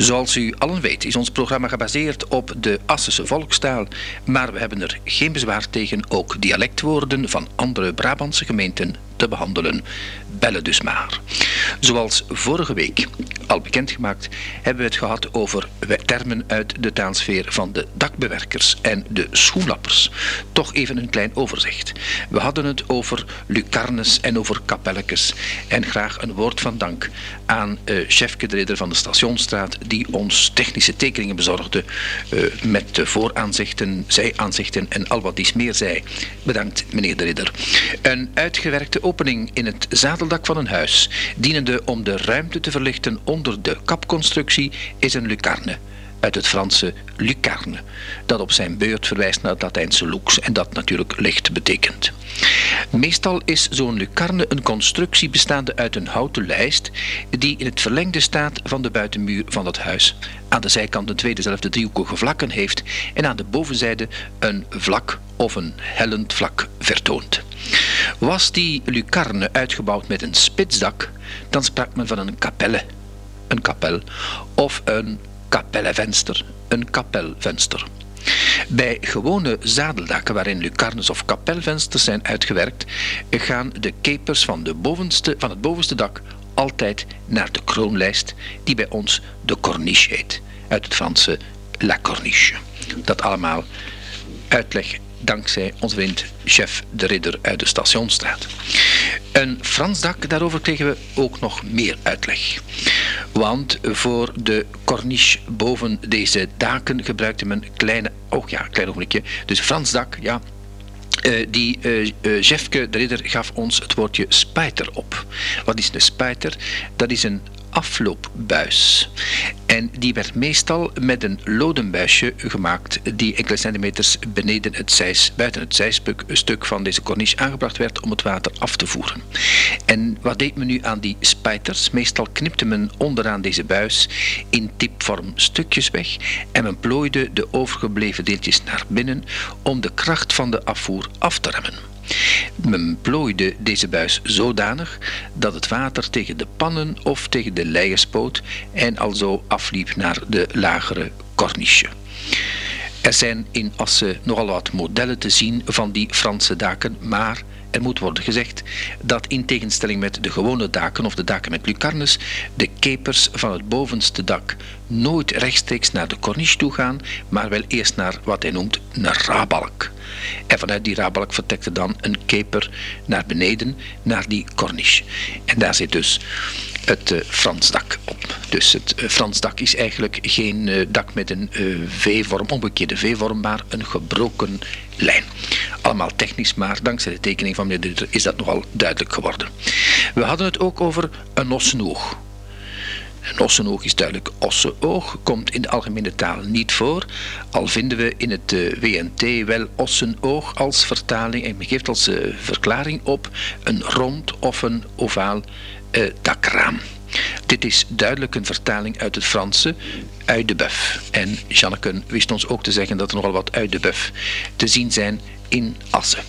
Zoals u allen weet is ons programma gebaseerd op de Assense volkstaal, maar we hebben er geen bezwaar tegen ook dialectwoorden van andere Brabantse gemeenten te behandelen. Bellen dus maar. Zoals vorige week al bekendgemaakt, hebben we het gehad over termen uit de taalsfeer van de dakbewerkers en de schoenlappers. Toch even een klein overzicht. We hadden het over lucarnes en over kapelletjes. En graag een woord van dank aan uh, chefke de ridder van de Stationstraat, die ons technische tekeningen bezorgde uh, met vooraanzichten, zijaanzichten en al wat iets meer zei. Bedankt, meneer de ridder. Een uitgewerkte opening in het zadeldak van een huis, dienende om de ruimte te verlichten onder de kapconstructie, is een lucarne uit het Franse lucarne, dat op zijn beurt verwijst naar het Latijnse lux en dat natuurlijk licht betekent. Meestal is zo'n lucarne een constructie bestaande uit een houten lijst die in het verlengde staat van de buitenmuur van het huis. Aan de zijkanten twee dezelfde driehoekige vlakken heeft en aan de bovenzijde een vlak of een hellend vlak vertoont. Was die lucarne uitgebouwd met een spitsdak, dan sprak men van een kapelle, een kapel, of een kapellenvenster, een kapelvenster. Bij gewone zadeldakken waarin lucarnes of kapelvensters zijn uitgewerkt, gaan de kepers van, de bovenste, van het bovenste dak altijd naar de kroonlijst, die bij ons de corniche heet, uit het Franse la corniche. Dat allemaal uitleg dankzij onze vriend chef de Ridder uit de Stationstraat. Een Frans dak, daarover kregen we ook nog meer uitleg. Want voor de corniche boven deze daken gebruikte men kleine, oh ja, klein ogenblikje, dus Frans dak, ja, uh, die uh, Jefke de Ridder gaf ons het woordje spijter op. Wat is een spijter? Dat is een afloopbuis. En die werd meestal met een lodenbuisje gemaakt die enkele centimeters beneden het zijs, buiten het zijstuk van deze corniche aangebracht werd om het water af te voeren. En wat deed men nu aan die spijters? Meestal knipte men onderaan deze buis in tipvorm stukjes weg en men plooide de overgebleven deeltjes naar binnen om de kracht van de afvoer af te remmen. Men plooide deze buis zodanig dat het water tegen de pannen of tegen de leien spoot en alzo afliep naar de lagere corniche. Er zijn in Assen nogal wat modellen te zien van die Franse daken, maar er moet worden gezegd dat in tegenstelling met de gewone daken of de daken met lucarnes, de kepers van het bovenste dak nooit rechtstreeks naar de corniche toe gaan, maar wel eerst naar wat hij noemt een rabalk. En vanuit die rabalk vertekte dan een keper naar beneden, naar die corniche. En daar zit dus het uh, Fransdak op. Dus het uh, Fransdak is eigenlijk geen uh, dak met een V-vorm, omgekeerde V-vorm, maar een gebroken lijn. Allemaal technisch, maar dankzij de tekening van meneer Dutter is dat nogal duidelijk geworden. We hadden het ook over een ossenoog. Een ossenoog is duidelijk ossenoog, komt in de algemene taal niet voor, al vinden we in het WNT wel ossenoog als vertaling en geeft als verklaring op een rond of een ovaal uh, dakraam. Dit is duidelijk een vertaling uit het Franse, uit de buf. En Janneke wist ons ook te zeggen dat er nogal wat uit de buf te zien zijn in Assen.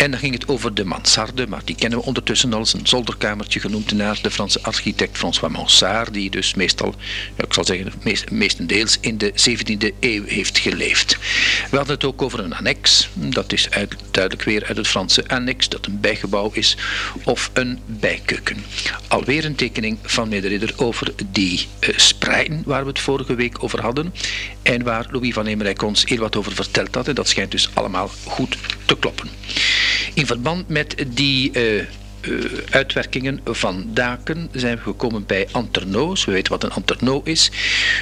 En dan ging het over de mansarde, maar die kennen we ondertussen als een zolderkamertje genoemd naar de Franse architect François Mansart, die dus meestal, ik zal zeggen, meest, meestendeels in de 17e eeuw heeft geleefd. We hadden het ook over een annex, dat is uit, duidelijk weer uit het Franse annex, dat een bijgebouw is, of een bijkeuken. Alweer een tekening van meneer over die uh, spreiden waar we het vorige week over hadden en waar Louis van Emerijk ons heel wat over verteld had en dat schijnt dus allemaal goed te kloppen. In verband met die uh, uh, uitwerkingen van daken zijn we gekomen bij anterno's. We weten wat een anterno is.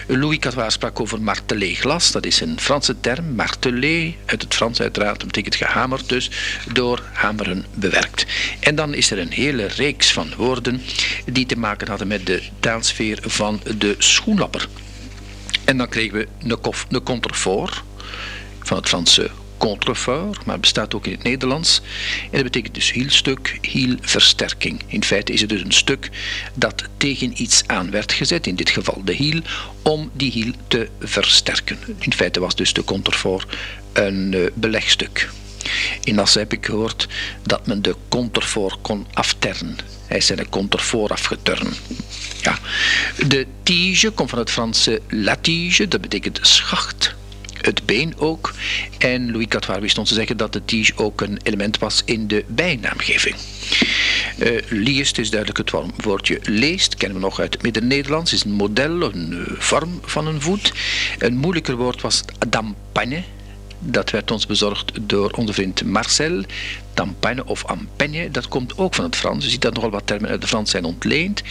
Louis Catois sprak over martelé glas. Dat is een Franse term. Martelé, uit het Frans uiteraard, betekent gehamerd, dus door hameren bewerkt. En dan is er een hele reeks van woorden die te maken hadden met de taalsfeer van de schoenlapper. En dan kregen we een, contrefort van het Franse contrefort, maar bestaat ook in het Nederlands. En dat betekent dus hielstuk, hielversterking. In feite is het dus een stuk dat tegen iets aan werd gezet, in dit geval de hiel, om die hiel te versterken. In feite was dus de contrefort een uh, belegstuk. In Assen heb ik gehoord dat men de contrefort kon afternen. Hij kont er vooraf geturn. Ja. De tige komt van het Franse la tige, dat betekent schacht het been ook. En Louis Catoir wist ons te zeggen dat de tige ook een element was in de bijnaamgeving. Uh, liest is duidelijk het woordje leest, kennen we nog uit het Midden-Nederlands, is een model, een uh, vorm van een voet. Een moeilijker woord was dampagne. Dat werd ons bezorgd door onze vriend Marcel. Dampagne of ampagne, dat komt ook van het Frans. Je ziet dat nogal wat termen uit het Frans zijn ontleend.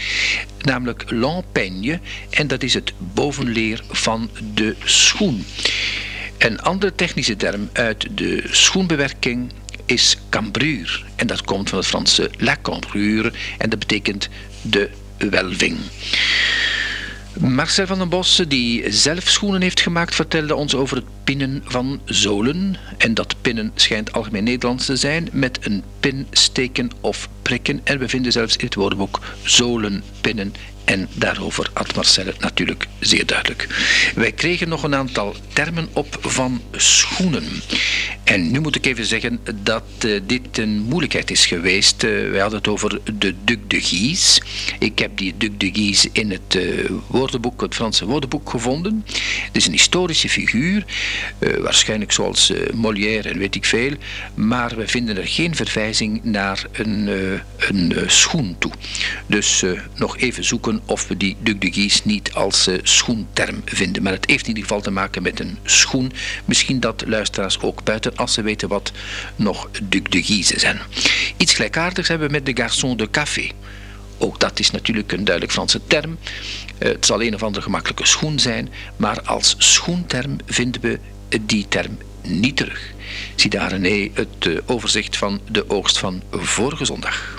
Namelijk l'empeigne, en dat is het bovenleer van de schoen. Een andere technische term uit de schoenbewerking is cambrure. En dat komt van het Franse la cambrure en dat betekent de welving. Marcel van den Bos, die zelf schoenen heeft gemaakt, vertelde ons over het pinnen van zolen. En dat pinnen schijnt algemeen Nederlands te zijn, met een pin steken of prikken. En we vinden zelfs in het woordenboek zolen pinnen en daarover had Marcel het natuurlijk zeer duidelijk. Wij kregen nog een aantal termen op van schoenen. En nu moet ik even zeggen dat uh, dit een moeilijkheid is geweest. Uh, wij hadden het over de Duc de Guise. Ik heb die Duc de Guise in het uh, woordenboek, het Franse woordenboek gevonden. Het is een historische figuur, waarschijnlijk zoals Molière en weet ik veel. Maar we vinden er geen verwijzing naar een, een schoen toe. Dus nog even zoeken of we die Duc de Guise niet als schoenterm vinden. Maar het heeft in ieder geval te maken met een schoen. Misschien dat luisteraars ook buiten als ze weten wat nog Duc de Guise zijn. Iets gelijkaardigs hebben we met de garçon de café. Ook dat is natuurlijk een duidelijk Franse term. Uh, het zal een of andere gemakkelijke schoen zijn, maar als schoenterm vinden we die term niet terug. Zie daar René het uh, overzicht van de oogst van vorige zondag.